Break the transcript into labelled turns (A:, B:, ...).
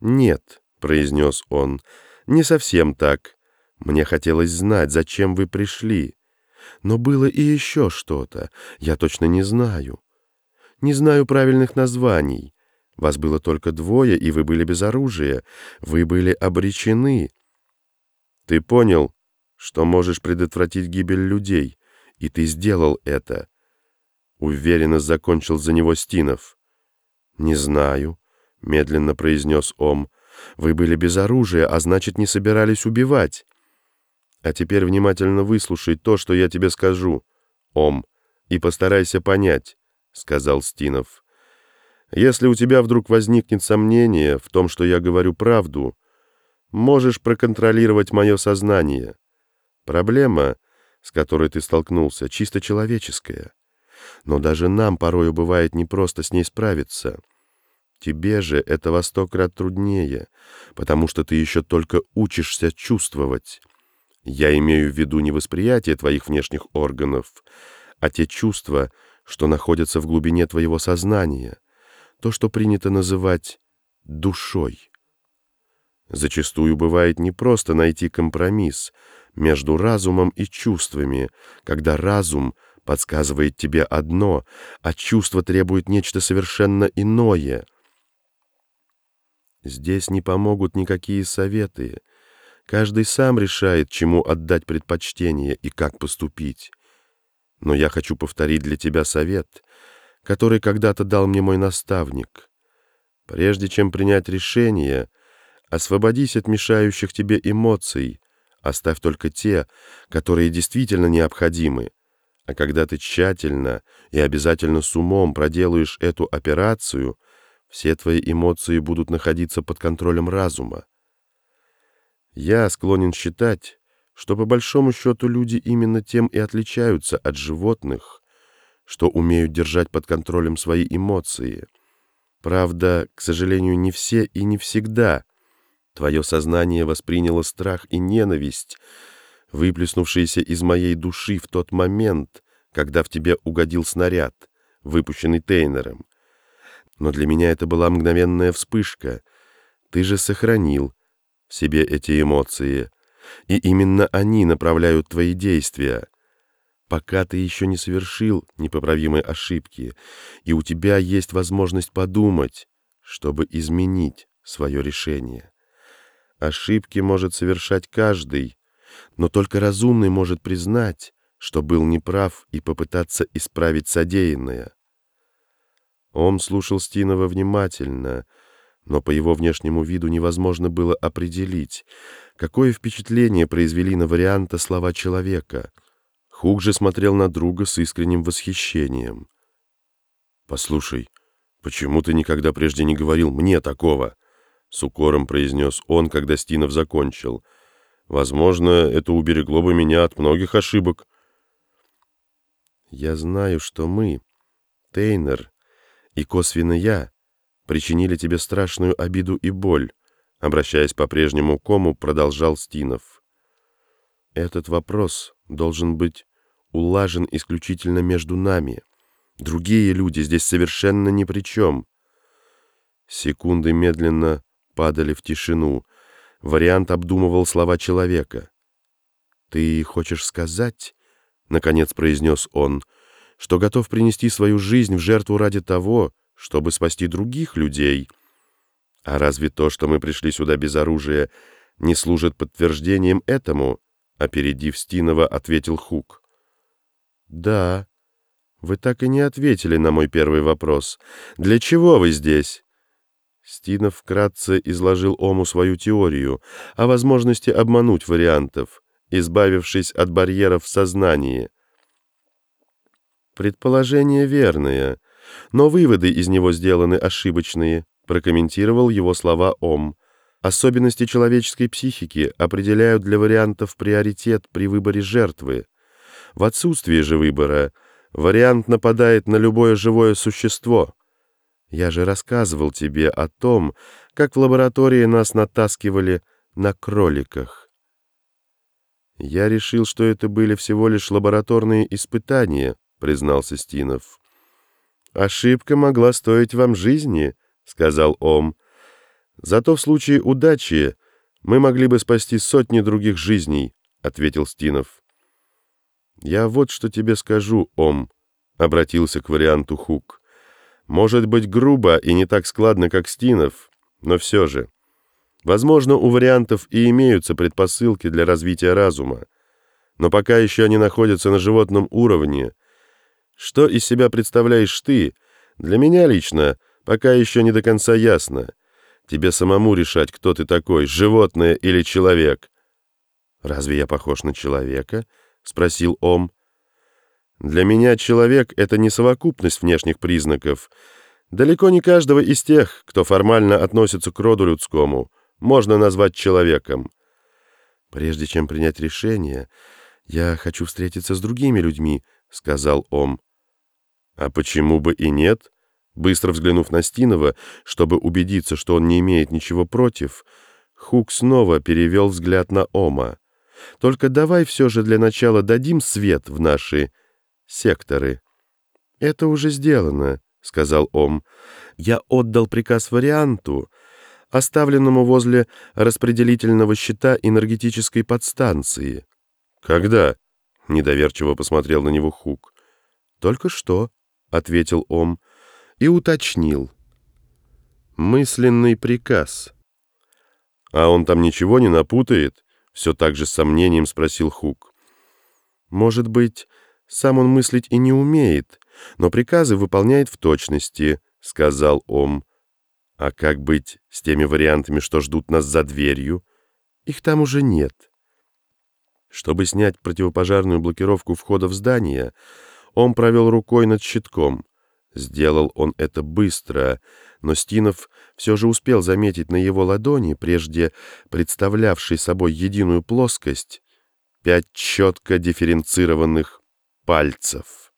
A: «Нет», — произнес он, — «не совсем так. Мне хотелось знать, зачем вы пришли. Но было и еще что-то, я точно не знаю. Не знаю правильных названий. Вас было только двое, и вы были без оружия. Вы были обречены. Ты понял, что можешь предотвратить гибель людей, и ты сделал это. Уверенно закончил за него Стинов. «Не знаю», — медленно произнес Ом. «Вы были без оружия, а значит, не собирались убивать». А теперь внимательно выслушай то, что я тебе скажу, Ом, и постарайся понять, — сказал Стинов. Если у тебя вдруг возникнет сомнение в том, что я говорю правду, можешь проконтролировать мое сознание. Проблема, с которой ты столкнулся, чисто человеческая. Но даже нам порою бывает непросто с ней справиться. Тебе же это во сто крат труднее, потому что ты еще только учишься чувствовать. Я имею в виду не восприятие твоих внешних органов, а те чувства, что находятся в глубине твоего сознания, то, что принято называть душой. Зачастую бывает непросто найти компромисс между разумом и чувствами, когда разум подсказывает тебе одно, а чувство требует нечто совершенно иное. Здесь не помогут никакие советы, Каждый сам решает, чему отдать предпочтение и как поступить. Но я хочу повторить для тебя совет, который когда-то дал мне мой наставник. Прежде чем принять решение, освободись от мешающих тебе эмоций, оставь только те, которые действительно необходимы. А когда ты тщательно и обязательно с умом проделаешь эту операцию, все твои эмоции будут находиться под контролем разума. Я склонен считать, что по большому счету люди именно тем и отличаются от животных, что умеют держать под контролем свои эмоции. Правда, к сожалению, не все и не всегда. Твое сознание восприняло страх и ненависть, выплеснувшиеся из моей души в тот момент, когда в тебе угодил снаряд, выпущенный Тейнером. Но для меня это была мгновенная вспышка. Ты же сохранил в себе эти эмоции, и именно они направляют твои действия. Пока ты еще не совершил непоправимой ошибки, и у тебя есть возможность подумать, чтобы изменить свое решение. Ошибки может совершать каждый, но только разумный может признать, что был неправ и попытаться исправить содеянное. Он слушал Стинова внимательно — но по его внешнему виду невозможно было определить, какое впечатление произвели на варианта слова человека. Хук же смотрел на друга с искренним восхищением. «Послушай, почему ты никогда прежде не говорил мне такого?» С укором произнес он, когда Стинов закончил. «Возможно, это уберегло бы меня от многих ошибок». «Я знаю, что мы, Тейнер и косвенно я, причинили тебе страшную обиду и боль», обращаясь по-прежнему к Кому, продолжал Стинов. «Этот вопрос должен быть улажен исключительно между нами. Другие люди здесь совершенно ни при чем». Секунды медленно падали в тишину. Вариант обдумывал слова человека. «Ты хочешь сказать, — наконец произнес он, — что готов принести свою жизнь в жертву ради того, чтобы спасти других людей. А разве то, что мы пришли сюда без оружия, не служит подтверждением этому? Опередив Стинова, ответил Хук. Да, вы так и не ответили на мой первый вопрос. Для чего вы здесь? Стинов вкратце изложил Ому свою теорию о возможности обмануть вариантов, избавившись от барьеров в сознании. Предположение верное — но выводы из него сделаны ошибочные, прокомментировал его слова Ом. Особенности человеческой психики определяют для вариантов приоритет при выборе жертвы. В отсутствие же выбора вариант нападает на любое живое существо. Я же рассказывал тебе о том, как в лаборатории нас натаскивали на кроликах. Я решил, что это были всего лишь лабораторные испытания, признался Стинов. «Ошибка могла стоить вам жизни», — сказал Ом. Зато в случае удачи мы могли бы спасти сотни других жизней, — ответил Стинов. «Я вот что тебе скажу, Ом», — обратился к варианту Хук. «Может быть грубо и не так складно, как Стинов, но все же. Возможно, у вариантов и имеются предпосылки для развития разума, но пока еще они находятся на животном уровне. Что из себя представляешь ты, для меня лично, пока еще не до конца ясно. Тебе самому решать, кто ты такой, животное или человек». «Разве я похож на человека?» — спросил Ом. «Для меня человек — это не совокупность внешних признаков. Далеко не каждого из тех, кто формально относится к роду людскому, можно назвать человеком. Прежде чем принять решение, я хочу встретиться с другими людьми», — сказал Ом. «А почему бы и нет?» Быстро взглянув на Стинова, чтобы убедиться, что он не имеет ничего против, Хук снова перевел взгляд на Ома. Только давай все же для начала дадим свет в наши секторы». «Это уже сделано», — сказал Ом. «Я отдал приказ варианту, оставленному возле распределительного щита энергетической подстанции». «Когда?» — недоверчиво посмотрел на него Хук. «Только что», — ответил Ом и уточнил. «Мысленный приказ». «А он там ничего не напутает?» Все так же с сомнением спросил Хук. «Может быть, сам он мыслить и не умеет, но приказы выполняет в точности», — сказал Ом. «А как быть с теми вариантами, что ждут нас за дверью? Их там уже нет». Чтобы снять противопожарную блокировку входа в здание, он провел рукой над щитком. Сделал он это быстро, но Стинов все же успел заметить на его ладони, прежде представлявшей собой единую плоскость, пять четко дифференцированных пальцев.